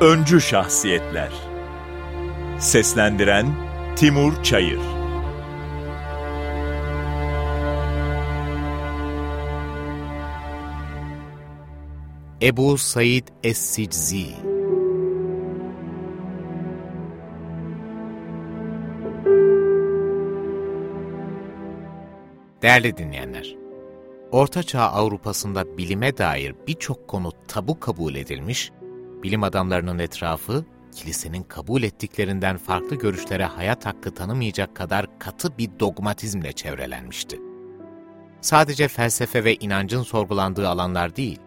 Öncü Şahsiyetler. Seslendiren Timur Çayır. Ebu Said Es-Siczi. Değerli dinleyenler, Orta Çağ Avrupa'sında bilime dair birçok konu tabu kabul edilmiş, bilim adamlarının etrafı, kilisenin kabul ettiklerinden farklı görüşlere hayat hakkı tanımayacak kadar katı bir dogmatizmle çevrelenmişti. Sadece felsefe ve inancın sorgulandığı alanlar değil,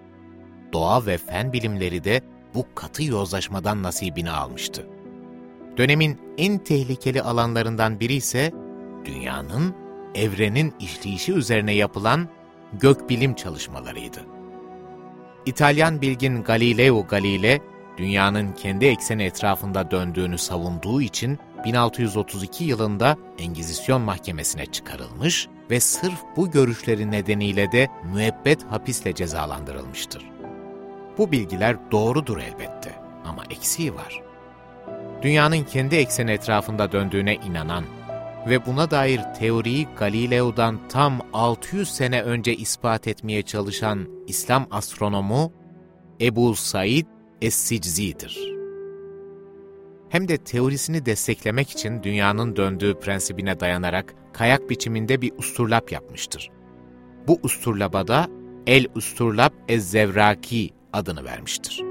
doğa ve fen bilimleri de bu katı yozlaşmadan nasibini almıştı. Dönemin en tehlikeli alanlarından biri ise dünyanın, evrenin işleyişi üzerine yapılan gökbilim çalışmalarıydı. İtalyan bilgin Galileo Galile, dünyanın kendi ekseni etrafında döndüğünü savunduğu için 1632 yılında Engizisyon Mahkemesi'ne çıkarılmış ve sırf bu görüşleri nedeniyle de müebbet hapisle cezalandırılmıştır. Bu bilgiler doğrudur elbette ama eksiği var. Dünyanın kendi ekseni etrafında döndüğüne inanan ve buna dair teoriyi Galileo'dan tam 600 sene önce ispat etmeye çalışan İslam astronomu Ebu Said Es-Siczi'dir. Hem de teorisini desteklemek için dünyanın döndüğü prensibine dayanarak kayak biçiminde bir usturlap yapmıştır. Bu usturlabada El-Usturlap Ez-Zevraki adını vermiştir.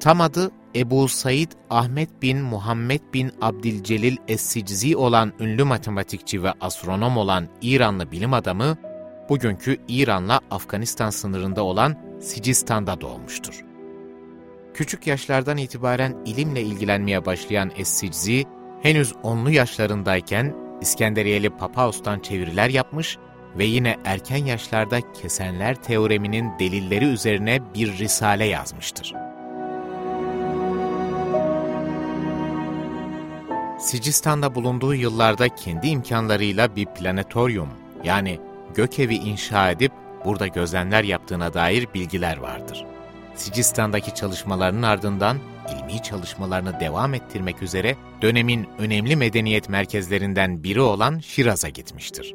Tam adı Ebu Said Ahmet bin Muhammed bin Abdülcelil Es-Siczi olan ünlü matematikçi ve astronom olan İranlı bilim adamı, bugünkü İran'la Afganistan sınırında olan Sicistan'da doğmuştur. Küçük yaşlardan itibaren ilimle ilgilenmeye başlayan Es-Siczi, henüz onlu yaşlarındayken İskenderiyeli Papaos'tan çeviriler yapmış ve yine erken yaşlarda kesenler teoreminin delilleri üzerine bir risale yazmıştır. Sicistan'da bulunduğu yıllarda kendi imkanlarıyla bir planetoryum yani gökevi inşa edip burada gözlemler yaptığına dair bilgiler vardır. Sicistan'daki çalışmalarının ardından ilmi çalışmalarını devam ettirmek üzere dönemin önemli medeniyet merkezlerinden biri olan Şiraz'a gitmiştir.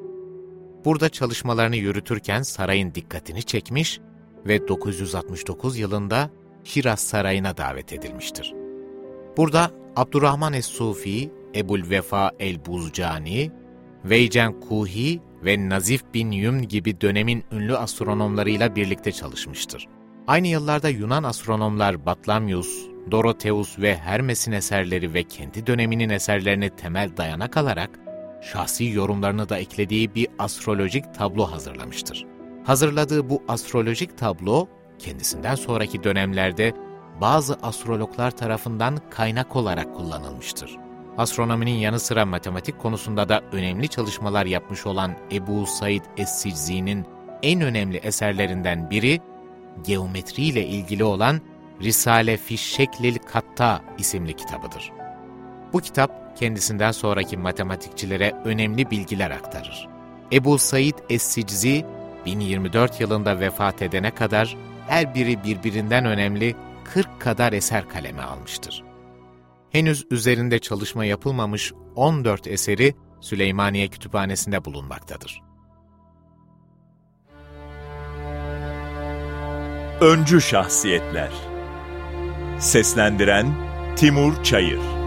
Burada çalışmalarını yürütürken sarayın dikkatini çekmiş ve 969 yılında Şiraz Sarayı'na davet edilmiştir. Burada Abdurrahman Es-Sufi, Ebul Vefa El-Buzcani, Veycen Kuhi ve Nazif bin Yum gibi dönemin ünlü astronomlarıyla birlikte çalışmıştır. Aynı yıllarda Yunan astronomlar Batlamyus, Dorotheus ve Hermes'in eserleri ve kendi döneminin eserlerini temel dayanak alarak şahsi yorumlarını da eklediği bir astrolojik tablo hazırlamıştır. Hazırladığı bu astrolojik tablo, kendisinden sonraki dönemlerde bazı astrologlar tarafından kaynak olarak kullanılmıştır. Astronominin yanı sıra matematik konusunda da önemli çalışmalar yapmış olan Ebu Said Es-Siczi'nin en önemli eserlerinden biri, geometri ile ilgili olan Risale fi Şeklil Katta isimli kitabıdır. Bu kitap kendisinden sonraki matematikçilere önemli bilgiler aktarır. Ebu Said Es-Siczi 1024 yılında vefat edene kadar her biri birbirinden önemli 40 kadar eser kaleme almıştır. Henüz üzerinde çalışma yapılmamış 14 eseri Süleymaniye Kütüphanesi'nde bulunmaktadır. Öncü Şahsiyetler Seslendiren Timur Çayır